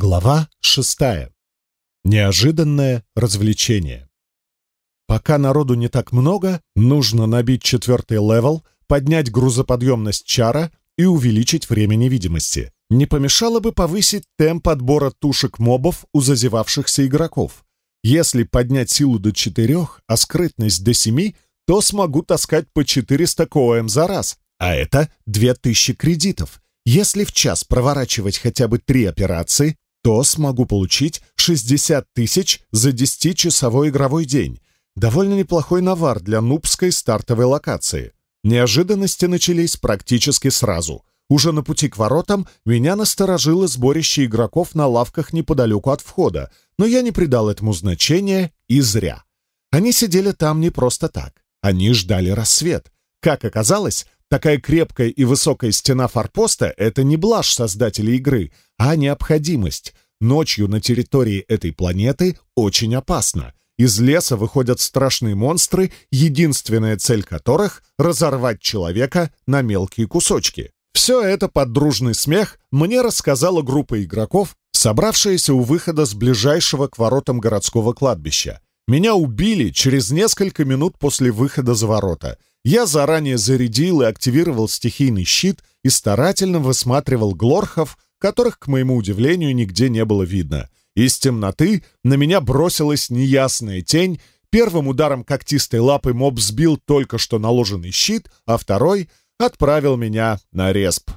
Глава шестая. Неожиданное развлечение. Пока народу не так много, нужно набить четвертый level, поднять грузоподъемность чара и увеличить время невидимости. Не помешало бы повысить темп отбора тушек мобов у зазевавшихся игроков. Если поднять силу до четырех, а скрытность до семи, то смогу таскать по 400 КОМ за раз, а это 2000 кредитов — если в час проворачивать хотя бы три операции, то смогу получить 60 тысяч за 10-часовой игровой день. Довольно неплохой навар для нубской стартовой локации. Неожиданности начались практически сразу. Уже на пути к воротам меня насторожило сборище игроков на лавках неподалеку от входа, но я не придал этому значения и зря. Они сидели там не просто так. Они ждали рассвет. Как оказалось, Такая крепкая и высокая стена форпоста — это не блажь создателей игры, а необходимость. Ночью на территории этой планеты очень опасно. Из леса выходят страшные монстры, единственная цель которых — разорвать человека на мелкие кусочки. Все это под дружный смех мне рассказала группа игроков, собравшаяся у выхода с ближайшего к воротам городского кладбища. Меня убили через несколько минут после выхода за ворота. Я заранее зарядил и активировал стихийный щит и старательно высматривал глорхов, которых, к моему удивлению, нигде не было видно. Из темноты на меня бросилась неясная тень. Первым ударом когтистой лапы моб сбил только что наложенный щит, а второй отправил меня на респ.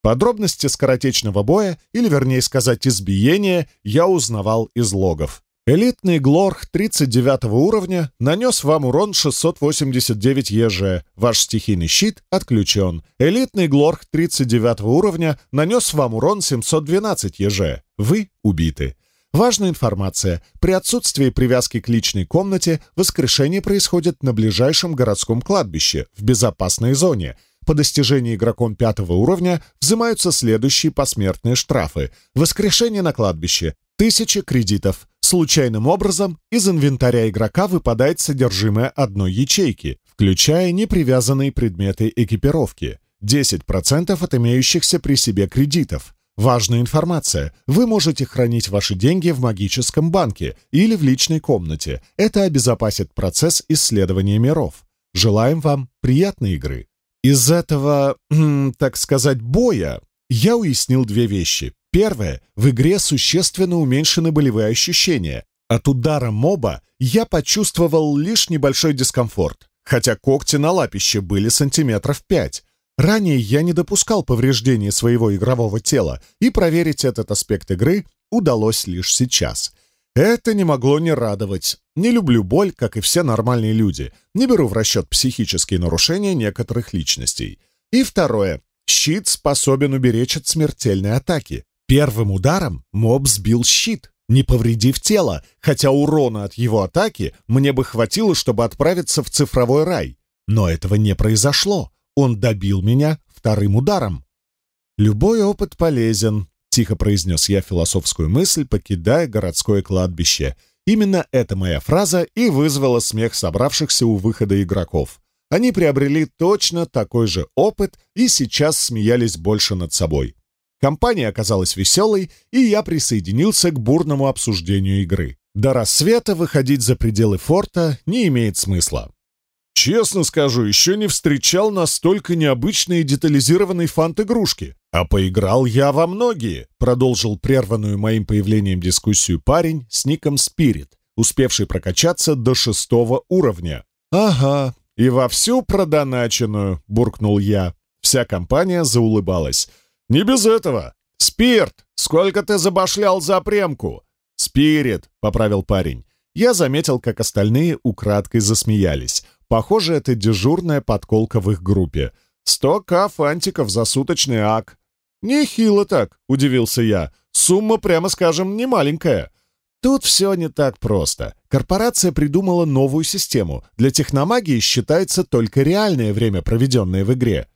Подробности скоротечного боя, или вернее сказать избиения, я узнавал из логов. Элитный Глорх 39 уровня нанес вам урон 689 ЕЖ. Э. Ваш стихийный щит отключен. Элитный Глорх 39 уровня нанес вам урон 712 ЕЖ. Э. Вы убиты. Важная информация. При отсутствии привязки к личной комнате воскрешение происходит на ближайшем городском кладбище, в безопасной зоне. По достижении игроком пятого уровня взимаются следующие посмертные штрафы. Воскрешение на кладбище – 1000 кредитов – случайным образом из инвентаря игрока выпадает содержимое одной ячейки, включая непривязанные предметы экипировки, 10% от имеющихся при себе кредитов. Важная информация. Вы можете хранить ваши деньги в магическом банке или в личной комнате. Это обезопасит процесс исследования миров. Желаем вам приятной игры. Из этого, так сказать, боя я уяснил две вещи. Первое. В игре существенно уменьшены болевые ощущения. От удара моба я почувствовал лишь небольшой дискомфорт, хотя когти на лапище были сантиметров 5. Ранее я не допускал повреждений своего игрового тела, и проверить этот аспект игры удалось лишь сейчас. Это не могло не радовать. Не люблю боль, как и все нормальные люди. Не беру в расчет психические нарушения некоторых личностей. И второе. Щит способен уберечь от смертельной атаки. Первым ударом моб сбил щит, не повредив тело, хотя урона от его атаки мне бы хватило, чтобы отправиться в цифровой рай. Но этого не произошло. Он добил меня вторым ударом. «Любой опыт полезен», — тихо произнес я философскую мысль, покидая городское кладбище. Именно эта моя фраза и вызвала смех собравшихся у выхода игроков. Они приобрели точно такой же опыт и сейчас смеялись больше над собой. Компания оказалась веселой, и я присоединился к бурному обсуждению игры. До рассвета выходить за пределы форта не имеет смысла. Честно скажу, еще не встречал настолько необычной и детализированной фант-игрушки. А поиграл я во многие, продолжил прерванную моим появлением дискуссию парень с ником Спирит, успевший прокачаться до шестого уровня. «Ага, и во всю продоначенную», — буркнул я. Вся компания заулыбалась — «Не без этого. Спирт! Сколько ты забашлял за премку?» «Спирит», — поправил парень. Я заметил, как остальные украдкой засмеялись. Похоже, это дежурная подколка в их группе. «Сто к фантиков за суточный ак». «Нехило так», — удивился я. «Сумма, прямо скажем, не маленькая». Тут все не так просто. Корпорация придумала новую систему. Для техномагии считается только реальное время, проведенное в игре.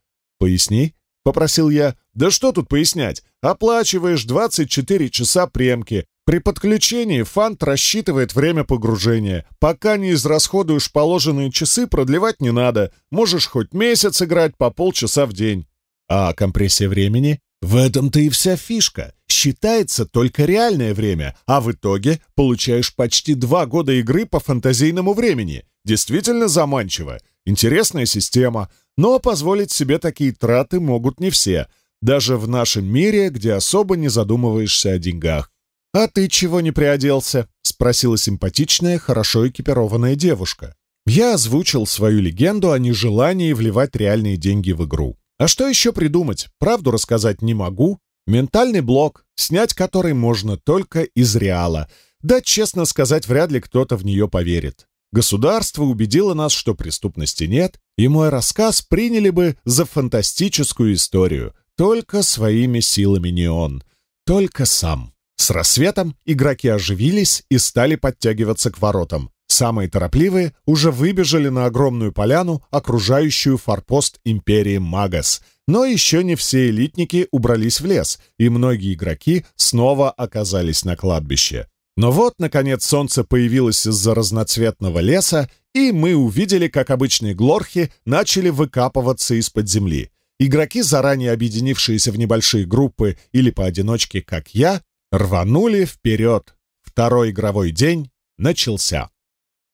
Попросил я. «Да что тут пояснять? Оплачиваешь 24 часа премки. При подключении фант рассчитывает время погружения. Пока не израсходуешь положенные часы, продлевать не надо. Можешь хоть месяц играть по полчаса в день». «А компрессия времени?» «В этом-то и вся фишка. Считается только реальное время, а в итоге получаешь почти два года игры по фантазийному времени. Действительно заманчиво. Интересная система, но позволить себе такие траты могут не все, даже в нашем мире, где особо не задумываешься о деньгах. «А ты чего не приоделся?» — спросила симпатичная, хорошо экипированная девушка. Я озвучил свою легенду о нежелании вливать реальные деньги в игру. А что еще придумать? Правду рассказать не могу. Ментальный блок, снять который можно только из реала. Да, честно сказать, вряд ли кто-то в нее поверит государство убедило нас, что преступности нет, и мой рассказ приняли бы за фантастическую историю. Только своими силами не он, только сам. С рассветом игроки оживились и стали подтягиваться к воротам. Самые торопливые уже выбежали на огромную поляну, окружающую форпост империи Магас. Но еще не все элитники убрались в лес, и многие игроки снова оказались на кладбище. Но вот, наконец, солнце появилось из-за разноцветного леса, и мы увидели, как обычные глорхи начали выкапываться из-под земли. Игроки, заранее объединившиеся в небольшие группы или поодиночке, как я, рванули вперед. Второй игровой день начался.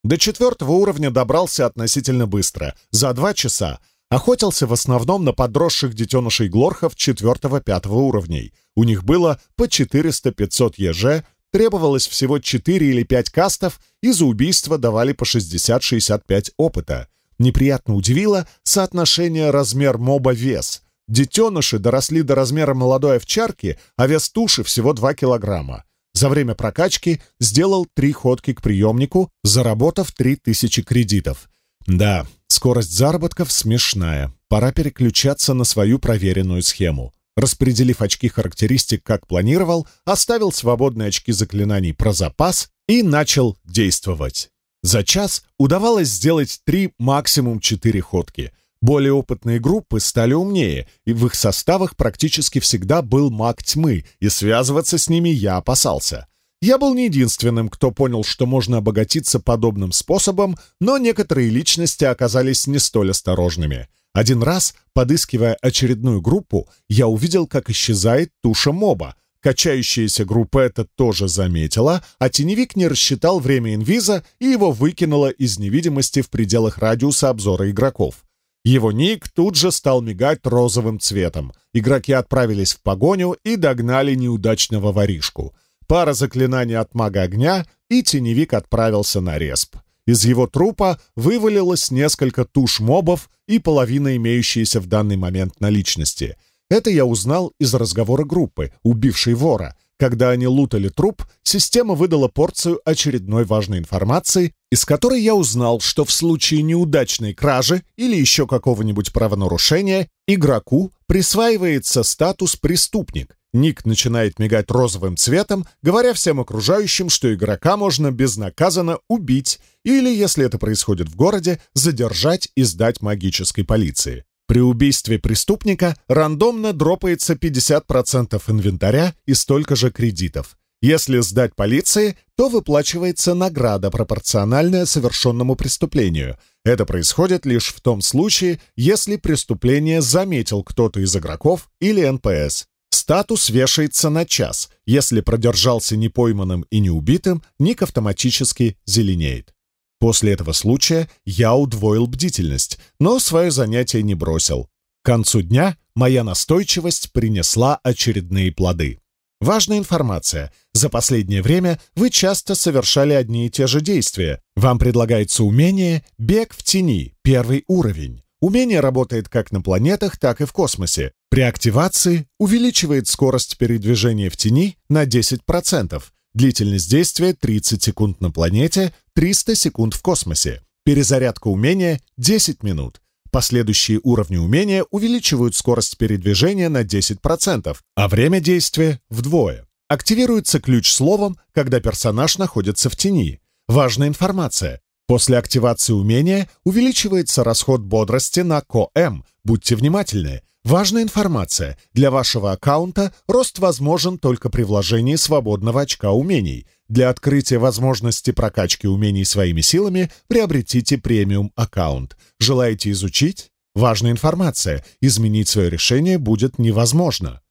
До четвертого уровня добрался относительно быстро, за два часа. Охотился в основном на подросших детенышей глорхов четвертого-пятого уровней. У них было по 400-500 ежей требовалось всего 4 или 5 кастов, и за убийство давали по 60-65 опыта. Неприятно удивило соотношение размер моба-вес. Детеныши доросли до размера молодой овчарки, а вес туши всего 2 килограмма. За время прокачки сделал три ходки к приемнику, заработав 3000 кредитов. Да, скорость заработков смешная. Пора переключаться на свою проверенную схему распределив очки характеристик как планировал, оставил свободные очки заклинаний про запас и начал действовать. За час удавалось сделать три, максимум четыре ходки. Более опытные группы стали умнее, и в их составах практически всегда был маг тьмы, и связываться с ними я опасался. Я был не единственным, кто понял, что можно обогатиться подобным способом, но некоторые личности оказались не столь осторожными — один раз, подыскивая очередную группу, я увидел, как исчезает туша моба. Качающаяся группа это тоже заметила, а теневик не рассчитал время инвиза и его выкинуло из невидимости в пределах радиуса обзора игроков. Его ник тут же стал мигать розовым цветом. Игроки отправились в погоню и догнали неудачного воришку. Пара заклинаний от мага огня, и теневик отправился на респ. Из его трупа вывалилось несколько туш мобов и половина имеющейся в данный момент наличности. Это я узнал из разговора группы, убившей вора. Когда они лутали труп, система выдала порцию очередной важной информации, из которой я узнал, что в случае неудачной кражи или еще какого-нибудь правонарушения игроку присваивается статус «преступник», Ник начинает мигать розовым цветом, говоря всем окружающим, что игрока можно безнаказанно убить или, если это происходит в городе, задержать и сдать магической полиции. При убийстве преступника рандомно дропается 50% инвентаря и столько же кредитов. Если сдать полиции, то выплачивается награда, пропорциональная совершенному преступлению. Это происходит лишь в том случае, если преступление заметил кто-то из игроков или НПС. статус вешается на час, если продержался непойманным и неубитым, ник автоматически зеленеет. После этого случая я удвоил бдительность, но свое занятие не бросил. К концу дня моя настойчивость принесла очередные плоды. Важная информация. За последнее время вы часто совершали одни и те же действия. Вам предлагается умение «Бег в тени» — первый уровень. Умение работает как на планетах, так и в космосе. При активации увеличивает скорость передвижения в тени на 10%, длительность действия 30 секунд на планете, 300 секунд в космосе, перезарядка умения 10 минут. Последующие уровни умения увеличивают скорость передвижения на 10%, а время действия вдвое. Активируется ключ словом, когда персонаж находится в тени. Важная информация. После активации умения увеличивается расход бодрости на КОМ. Эм. Будьте внимательны. Важная информация. Для вашего аккаунта рост возможен только при вложении свободного очка умений. Для открытия возможности прокачки умений своими силами приобретите премиум аккаунт. Желаете изучить? Важная информация. Изменить свое решение будет невозможно.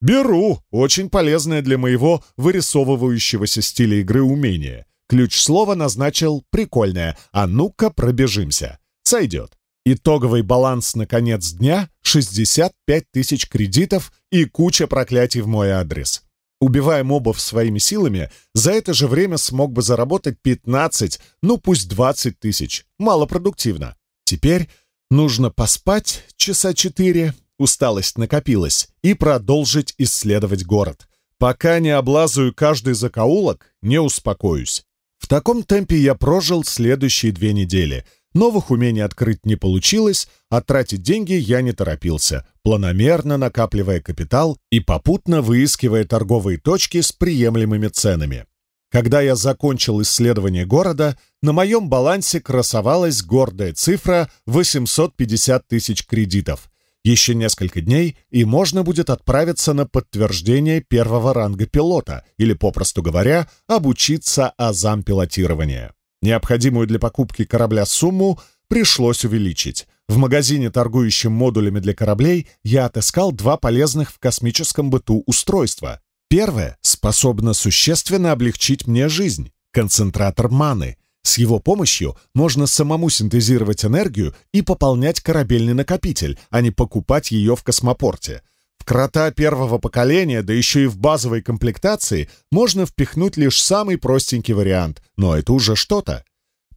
Беру. Очень полезное для моего вырисовывающегося стиля игры умение. Ключ слова назначил «прикольное», а ну-ка пробежимся. Сойдет. Итоговый баланс на конец дня — 65 тысяч кредитов и куча проклятий в мой адрес. Убивая мобов своими силами, за это же время смог бы заработать 15, ну пусть 20 тысяч. Малопродуктивно. Теперь нужно поспать часа четыре, усталость накопилась, и продолжить исследовать город. Пока не облазаю каждый закоулок, не успокоюсь. В таком темпе я прожил следующие две недели. Новых умений открыть не получилось, а тратить деньги я не торопился, планомерно накапливая капитал и попутно выискивая торговые точки с приемлемыми ценами. Когда я закончил исследование города, на моем балансе красовалась гордая цифра 850 тысяч кредитов. Еще несколько дней, и можно будет отправиться на подтверждение первого ранга пилота, или, попросту говоря, обучиться азам пилотирования необходимую для покупки корабля сумму, пришлось увеличить. В магазине, торгующем модулями для кораблей, я отыскал два полезных в космическом быту устройства. Первое способно существенно облегчить мне жизнь — концентратор маны. С его помощью можно самому синтезировать энергию и пополнять корабельный накопитель, а не покупать ее в космопорте — Крота первого поколения, да еще и в базовой комплектации, можно впихнуть лишь самый простенький вариант, но это уже что-то.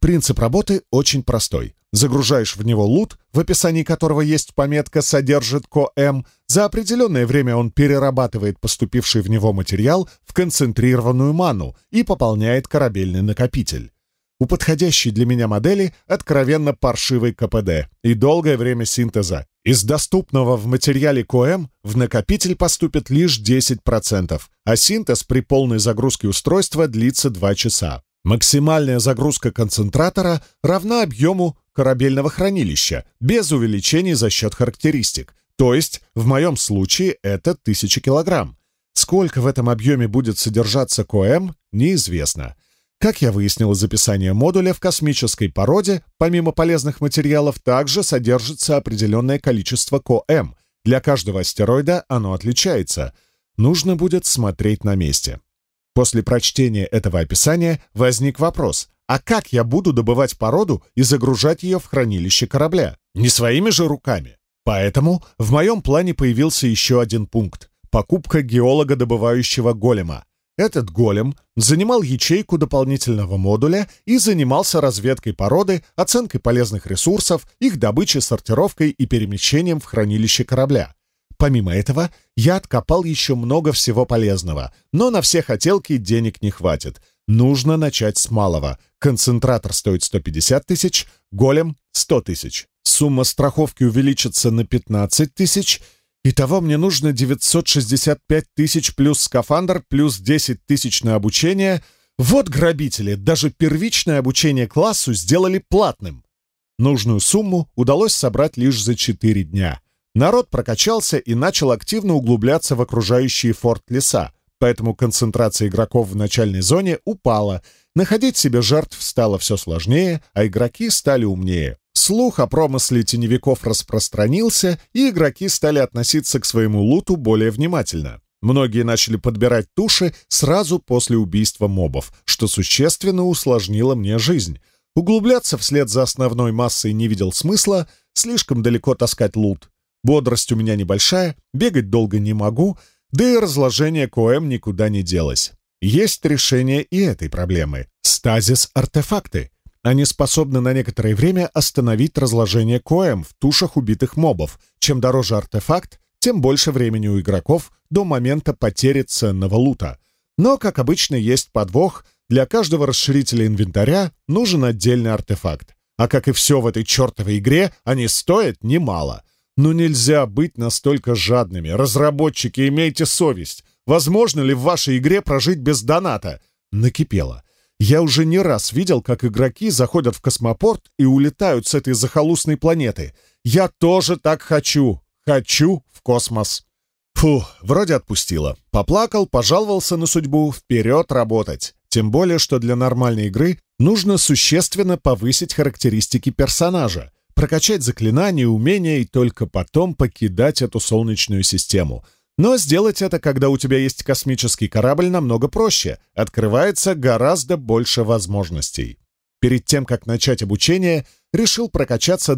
Принцип работы очень простой. Загружаешь в него лут, в описании которого есть пометка «Содержит КОМ». За определенное время он перерабатывает поступивший в него материал в концентрированную ману и пополняет корабельный накопитель. У подходящей для меня модели откровенно паршивый КПД и долгое время синтеза. Из доступного в материале КОМ в накопитель поступит лишь 10%, а синтез при полной загрузке устройства длится 2 часа. Максимальная загрузка концентратора равна объему корабельного хранилища, без увеличений за счет характеристик. То есть, в моем случае, это 1000 килограмм. Сколько в этом объеме будет содержаться КОМ, неизвестно. Как я выяснил из описания модуля, в космической породе, помимо полезных материалов, также содержится определенное количество КОМ. Для каждого астероида оно отличается. Нужно будет смотреть на месте. После прочтения этого описания возник вопрос, а как я буду добывать породу и загружать ее в хранилище корабля? Не своими же руками. Поэтому в моем плане появился еще один пункт — покупка геолога, добывающего голема этот голем занимал ячейку дополнительного модуля и занимался разведкой породы, оценкой полезных ресурсов, их добычей, сортировкой и перемещением в хранилище корабля. Помимо этого, я откопал еще много всего полезного, но на все хотелки денег не хватит. Нужно начать с малого. Концентратор стоит 150 тысяч, голем — 100 тысяч. Сумма страховки увеличится на 15 тысяч — Итого мне нужно 965 тысяч плюс скафандр, плюс 10 тысяч на обучение. Вот грабители, даже первичное обучение классу сделали платным. Нужную сумму удалось собрать лишь за 4 дня. Народ прокачался и начал активно углубляться в окружающие форт леса, поэтому концентрация игроков в начальной зоне упала, находить себе жертв стало все сложнее, а игроки стали умнее. Слух о промысле теневиков распространился, и игроки стали относиться к своему луту более внимательно. Многие начали подбирать туши сразу после убийства мобов, что существенно усложнило мне жизнь. Углубляться вслед за основной массой не видел смысла, слишком далеко таскать лут. Бодрость у меня небольшая, бегать долго не могу, да и разложение КОМ никуда не делось. Есть решение и этой проблемы — стазис-артефакты. Они способны на некоторое время остановить разложение коем в тушах убитых мобов. Чем дороже артефакт, тем больше времени у игроков до момента потери ценного лута. Но, как обычно, есть подвох. Для каждого расширителя инвентаря нужен отдельный артефакт. А как и все в этой чертовой игре, они стоят немало. Но нельзя быть настолько жадными. Разработчики, имейте совесть. Возможно ли в вашей игре прожить без доната? Накипело. Я уже не раз видел, как игроки заходят в космопорт и улетают с этой захолустной планеты. Я тоже так хочу. Хочу в космос. Фу, вроде отпустила. Поплакал, пожаловался на судьбу, вперед работать. Тем более, что для нормальной игры нужно существенно повысить характеристики персонажа, прокачать заклинания, умения и только потом покидать эту солнечную систему. Но сделать это, когда у тебя есть космический корабль, намного проще. Открывается гораздо больше возможностей. Перед тем, как начать обучение, решил прокачаться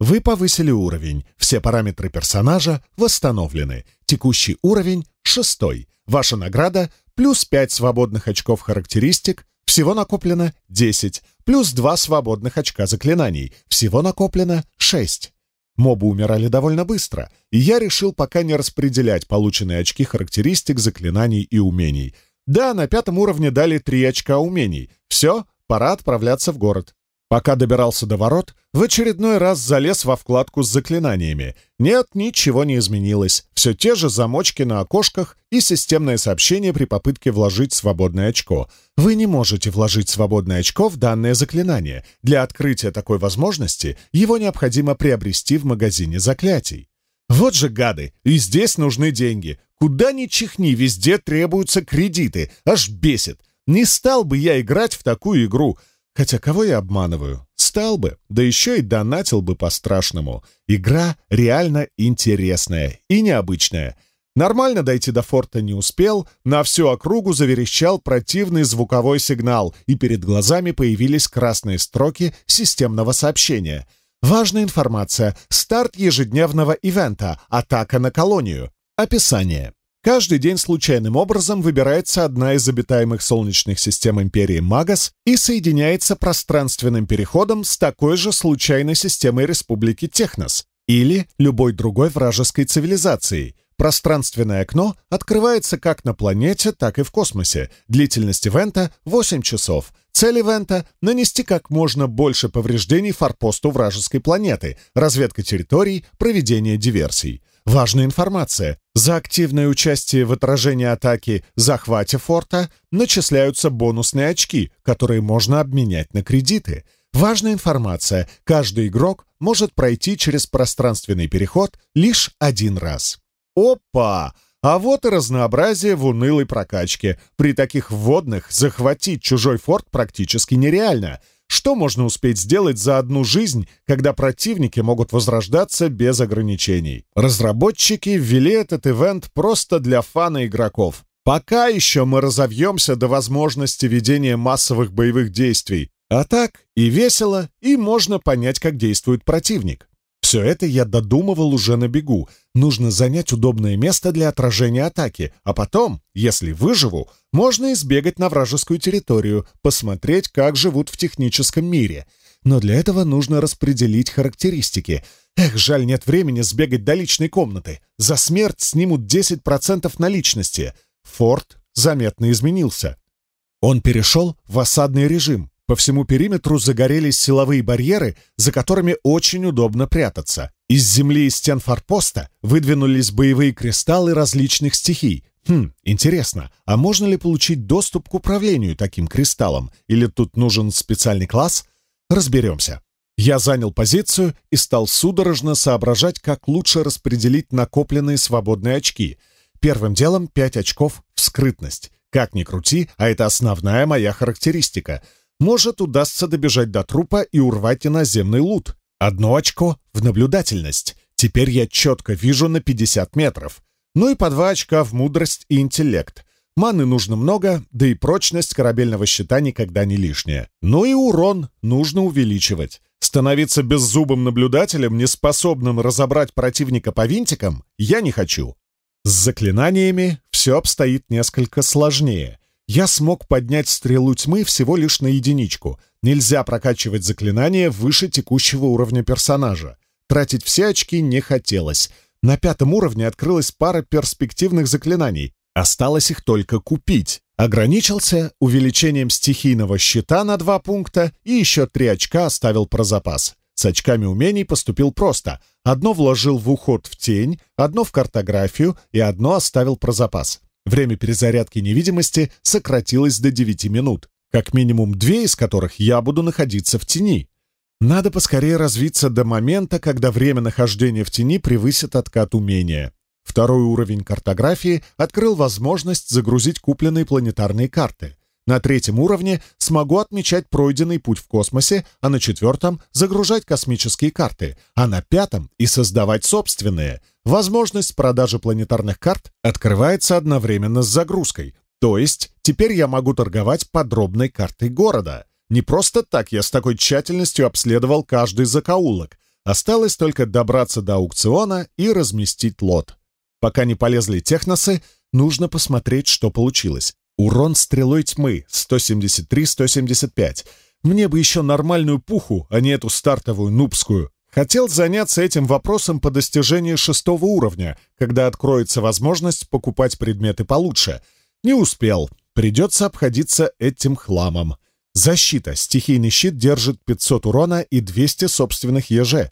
до шестого уровня, чтобы иметь возможность приобретать предметы из второго диапазона. Скафы для четвертого и пятого уровней совсем уж убогие, и такая покупка — лишь трата кредитов. Получение уровня и стало для меня отправной точкой. Вы повысили уровень, все параметры персонажа восстановлены. Текущий уровень — шестой. Ваша награда — плюс 5 свободных очков характеристик, всего накоплено 10, плюс 2 свободных очка заклинаний, всего накоплено 6. Мобы умирали довольно быстро, и я решил пока не распределять полученные очки характеристик, заклинаний и умений. Да, на пятом уровне дали 3 очка умений. Все, пора отправляться в город. Пока добирался до ворот, в очередной раз залез во вкладку с заклинаниями. Нет, ничего не изменилось. Все те же замочки на окошках и системное сообщение при попытке вложить свободное очко. Вы не можете вложить свободное очко в данное заклинание. Для открытия такой возможности его необходимо приобрести в магазине заклятий. Вот же гады! И здесь нужны деньги. Куда ни чихни, везде требуются кредиты. Аж бесит. Не стал бы я играть в такую игру — Хотя кого я обманываю? Стал бы, да еще и донатил бы по-страшному. Игра реально интересная и необычная. Нормально дойти до форта не успел, на всю округу заверещал противный звуковой сигнал, и перед глазами появились красные строки системного сообщения. Важная информация. Старт ежедневного ивента. Атака на колонию. Описание. Каждый день случайным образом выбирается одна из обитаемых солнечных систем империи Магас и соединяется пространственным переходом с такой же случайной системой Республики Технос или любой другой вражеской цивилизацией. Пространственное окно открывается как на планете, так и в космосе. Длительность ивента — 8 часов. Цель ивента — нанести как можно больше повреждений форпосту вражеской планеты, разведка территорий, проведение диверсий. Важная информация. За активное участие в отражении атаки захвате форта начисляются бонусные очки, которые можно обменять на кредиты. Важная информация. Каждый игрок может пройти через пространственный переход лишь один раз. Опа! А вот и разнообразие в унылой прокачке. При таких вводных захватить чужой форт практически нереально — Что можно успеть сделать за одну жизнь, когда противники могут возрождаться без ограничений? Разработчики ввели этот ивент просто для фана игроков. Пока еще мы разовьемся до возможности ведения массовых боевых действий. А так и весело, и можно понять, как действует противник. Все это я додумывал уже на бегу. Нужно занять удобное место для отражения атаки, а потом, если выживу, можно избегать на вражескую территорию, посмотреть, как живут в техническом мире. Но для этого нужно распределить характеристики. Эх, жаль, нет времени сбегать до личной комнаты. За смерть снимут 10% наличности. Форд заметно изменился. Он перешел в осадный режим. По всему периметру загорелись силовые барьеры, за которыми очень удобно прятаться. Из земли и стен форпоста выдвинулись боевые кристаллы различных стихий. Хм, интересно, а можно ли получить доступ к управлению таким кристаллом? Или тут нужен специальный класс? Разберемся. Я занял позицию и стал судорожно соображать, как лучше распределить накопленные свободные очки. Первым делом 5 очков в скрытность. Как ни крути, а это основная моя характеристика — Может, удастся добежать до трупа и урвать иноземный лут. Одно очко в наблюдательность. Теперь я четко вижу на 50 метров. Ну и по два очка в мудрость и интеллект. Маны нужно много, да и прочность корабельного щита никогда не лишняя. Ну и урон нужно увеличивать. Становиться беззубым наблюдателем, неспособным разобрать противника по винтикам, я не хочу. С заклинаниями все обстоит несколько сложнее. я смог поднять стрелу тьмы всего лишь на единичку. Нельзя прокачивать заклинания выше текущего уровня персонажа. Тратить все очки не хотелось. На пятом уровне открылась пара перспективных заклинаний. Осталось их только купить. Ограничился увеличением стихийного щита на два пункта и еще три очка оставил про запас. С очками умений поступил просто. Одно вложил в уход в тень, одно в картографию и одно оставил про запас. время перезарядки невидимости сократилось до 9 минут. Как минимум две из которых я буду находиться в тени. Надо поскорее развиться до момента, когда время нахождения в тени превысит откат умения. Второй уровень картографии открыл возможность загрузить купленные планетарные карты. На третьем уровне смогу отмечать пройденный путь в космосе, а на четвертом — загружать космические карты, а на пятом — и создавать собственные. Возможность продажи планетарных карт открывается одновременно с загрузкой. То есть теперь я могу торговать подробной картой города. Не просто так я с такой тщательностью обследовал каждый закоулок. Осталось только добраться до аукциона и разместить лот. Пока не полезли техносы, нужно посмотреть, что получилось. Урон стрелой тьмы 173-175. Мне бы еще нормальную пуху, а не эту стартовую нубскую. Хотел заняться этим вопросом по достижении шестого уровня, когда откроется возможность покупать предметы получше. Не успел. Придется обходиться этим хламом. Защита. Стихийный щит держит 500 урона и 200 собственных ежей.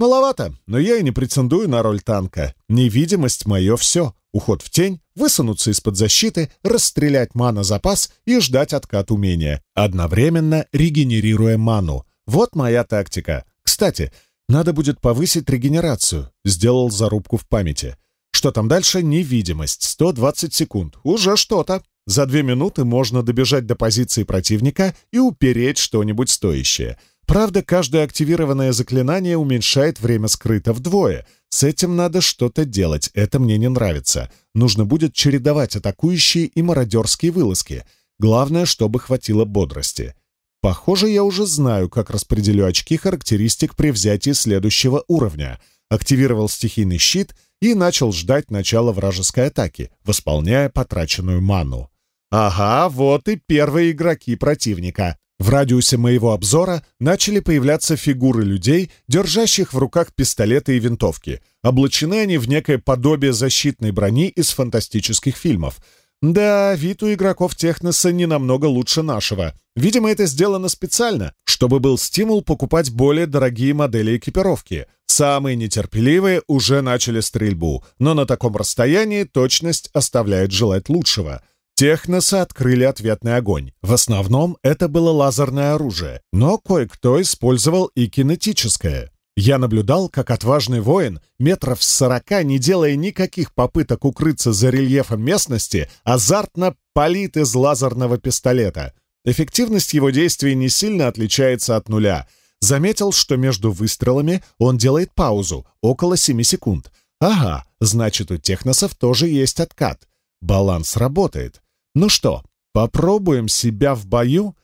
Маловато, но я и не претендую на роль танка. Невидимость — мое все. Уход в тень, высунуться из-под защиты, расстрелять мана-запас и ждать откат умения, одновременно регенерируя ману. Вот моя тактика. Кстати, надо будет повысить регенерацию. Сделал зарубку в памяти. Что там дальше? Невидимость. 120 секунд. Уже что-то. За две минуты можно добежать до позиции противника и упереть что-нибудь стоящее — Правда, каждое активированное заклинание уменьшает время скрыто вдвое. С этим надо что-то делать, это мне не нравится. Нужно будет чередовать атакующие и мародерские вылазки. Главное, чтобы хватило бодрости. Похоже, я уже знаю, как распределю очки характеристик при взятии следующего уровня. Активировал стихийный щит и начал ждать начала вражеской атаки, восполняя потраченную ману. Ага, вот и первые игроки противника. В радиусе моего обзора начали появляться фигуры людей, держащих в руках пистолеты и винтовки. Облачены они в некое подобие защитной брони из фантастических фильмов. Да, вид у игроков Техноса не намного лучше нашего. Видимо, это сделано специально, чтобы был стимул покупать более дорогие модели экипировки. Самые нетерпеливые уже начали стрельбу, но на таком расстоянии точность оставляет желать лучшего — Техносы открыли ответный огонь. В основном это было лазерное оружие, но кое-кто использовал и кинетическое. Я наблюдал, как отважный воин, метров с сорока, не делая никаких попыток укрыться за рельефом местности, азартно палит из лазерного пистолета. Эффективность его действий не сильно отличается от нуля. Заметил, что между выстрелами он делает паузу, около семи секунд. Ага, значит, у техносов тоже есть откат. Баланс работает. Ну что, попробуем себя в бою?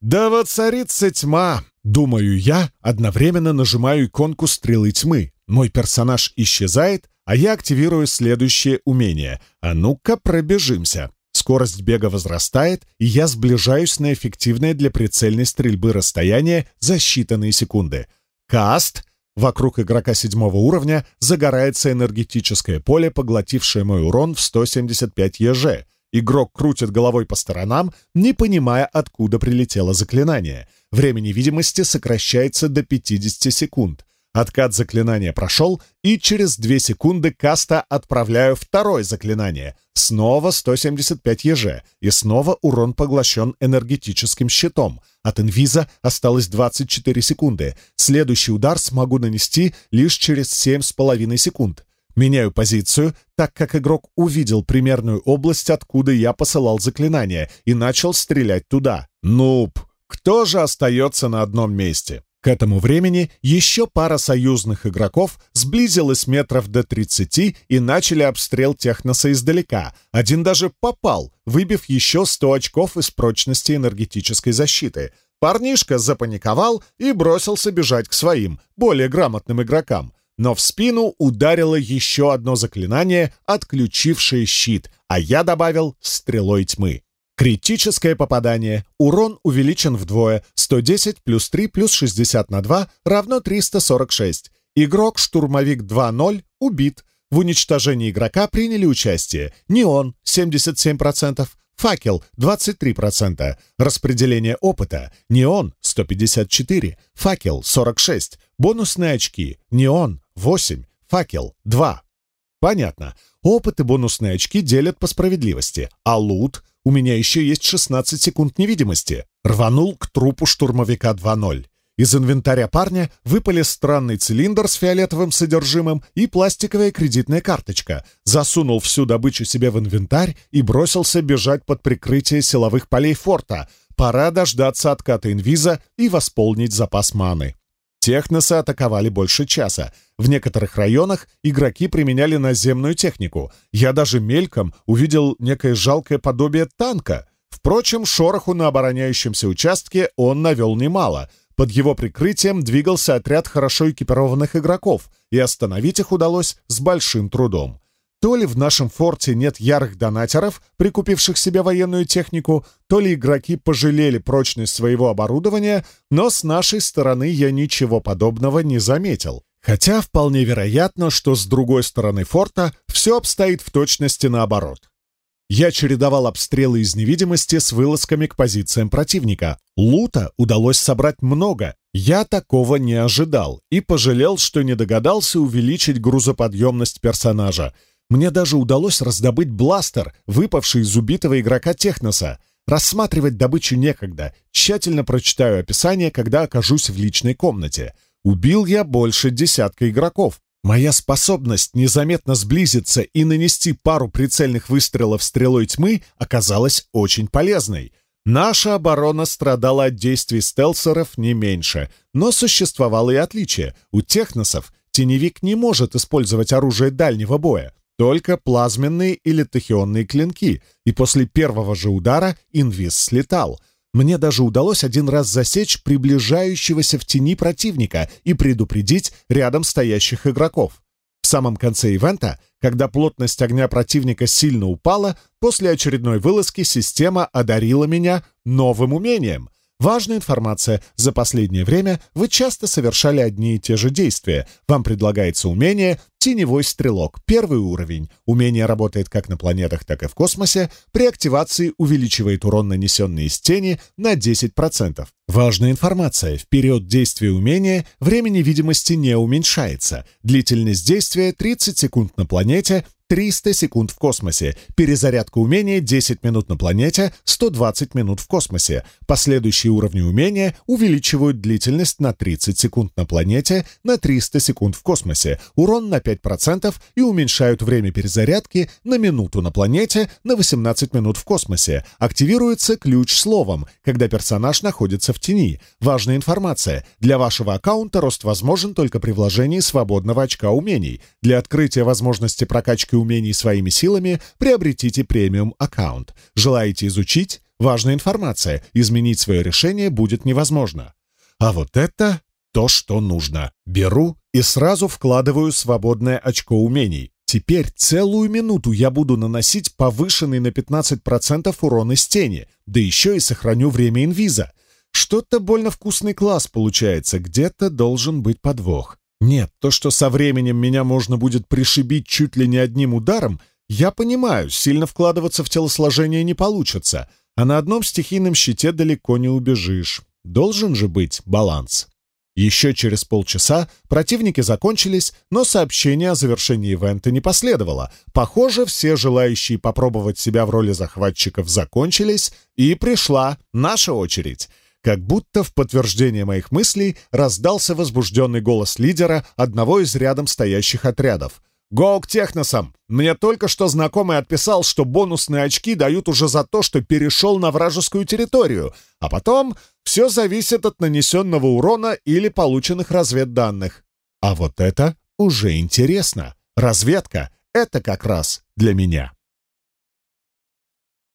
Да воцарится тьма, думаю я, одновременно нажимаю иконку стрелы тьмы. Мой персонаж исчезает, а я активирую следующее умение. А ну-ка пробежимся. Скорость бега возрастает, и я сближаюсь на эффективное для прицельной стрельбы расстояние за считанные секунды. Каст. Вокруг игрока седьмого уровня загорается энергетическое поле, поглотившее мой урон в 175 Игрок крутит головой по сторонам, не понимая, откуда прилетело заклинание. Времени видимости сокращается до 50 секунд. Откат заклинания прошел, и через 2 секунды каста отправляю второе заклинание. Снова 175 еже, и снова урон поглощен энергетическим щитом. От инвиза осталось 24 секунды. Следующий удар смогу нанести лишь через 7,5 секунд. Меняю позицию, так как игрок увидел примерную область, откуда я посылал заклинание, и начал стрелять туда. Нуб! Кто же остается на одном месте? К этому времени еще пара союзных игроков сблизилась метров до 30 и начали обстрел техноса издалека. Один даже попал, выбив еще 100 очков из прочности энергетической защиты. Парнишка запаниковал и бросился бежать к своим, более грамотным игрокам. но в спину ударило еще одно заклинание, отключившее щит, а я добавил «стрелой тьмы». Критическое попадание. Урон увеличен вдвое. 110 плюс 3 плюс 60 на 2 равно 346. Игрок «Штурмовик 2.0» убит. В уничтожении игрока приняли участие Неон 77%, факел 23%, распределение опыта, неон 154, факел 46, бонусные очки, неон 8, факел 2. Понятно. Опыт и бонусные очки делят по справедливости, а лут — у меня еще есть 16 секунд невидимости. Рванул к трупу штурмовика 20. Из инвентаря парня выпали странный цилиндр с фиолетовым содержимым и пластиковая кредитная карточка. Засунул всю добычу себе в инвентарь и бросился бежать под прикрытие силовых полей форта. Пора дождаться отката инвиза и восполнить запас маны. Техносы атаковали больше часа. В некоторых районах игроки применяли наземную технику. Я даже мельком увидел некое жалкое подобие танка. Впрочем, шороху на обороняющемся участке он навел немало — под его прикрытием двигался отряд хорошо экипированных игроков, и остановить их удалось с большим трудом. То ли в нашем форте нет ярых донатеров, прикупивших себе военную технику, то ли игроки пожалели прочность своего оборудования, но с нашей стороны я ничего подобного не заметил. Хотя вполне вероятно, что с другой стороны форта все обстоит в точности наоборот. Я чередовал обстрелы из невидимости с вылазками к позициям противника. Лута удалось собрать много. Я такого не ожидал и пожалел, что не догадался увеличить грузоподъемность персонажа. Мне даже удалось раздобыть бластер, выпавший из убитого игрока Техноса. Рассматривать добычу некогда. Тщательно прочитаю описание, когда окажусь в личной комнате. Убил я больше десятка игроков. Моя способность незаметно сблизиться и нанести пару прицельных выстрелов стрелой тьмы оказалась очень полезной. Наша оборона страдала от действий стелсеров не меньше, но существовало и отличие. У техносов теневик не может использовать оружие дальнего боя, только плазменные или тахионные клинки, и после первого же удара инвиз слетал — мне даже удалось один раз засечь приближающегося в тени противника и предупредить рядом стоящих игроков. В самом конце ивента, когда плотность огня противника сильно упала, после очередной вылазки система одарила меня новым умением — Важная информация. За последнее время вы часто совершали одни и те же действия. Вам предлагается умение «Теневой стрелок» — первый уровень. Умение работает как на планетах, так и в космосе. При активации увеличивает урон, нанесенный из тени, на 10%. Важная информация. В период действия умения времени видимости не уменьшается. Длительность действия — 30 секунд на планете 300 секунд в космосе. Перезарядка умения 10 минут на планете, 120 минут в космосе. Последующие уровни умения увеличивают длительность на 30 секунд на планете, на 300 секунд в космосе, урон на 5% и уменьшают время перезарядки на минуту на планете, на 18 минут в космосе. Активируется ключ словом, когда персонаж находится в тени. Важная информация. Для вашего аккаунта рост возможен только при вложении свободного очка умений. Для открытия возможности прокачки умений своими силами, приобретите премиум-аккаунт. Желаете изучить? Важная информация. Изменить свое решение будет невозможно. А вот это то, что нужно. Беру и сразу вкладываю свободное очко умений. Теперь целую минуту я буду наносить повышенный на 15% урон из тени, да еще и сохраню время инвиза. Что-то больно вкусный класс получается, где-то должен быть подвох. Нет, то, что со временем меня можно будет пришибить чуть ли не одним ударом, я понимаю, сильно вкладываться в телосложение не получится, а на одном стихийном щите далеко не убежишь. Должен же быть баланс. Еще через полчаса противники закончились, но сообщение о завершении ивента не последовало. Похоже, все желающие попробовать себя в роли захватчиков закончились, и пришла наша очередь. Как будто в подтверждение моих мыслей раздался возбужденный голос лидера одного из рядом стоящих отрядов. «Гоу к техносам! Мне только что знакомый отписал, что бонусные очки дают уже за то, что перешел на вражескую территорию, а потом все зависит от нанесенного урона или полученных разведданных. А вот это уже интересно. Разведка — это как раз для меня».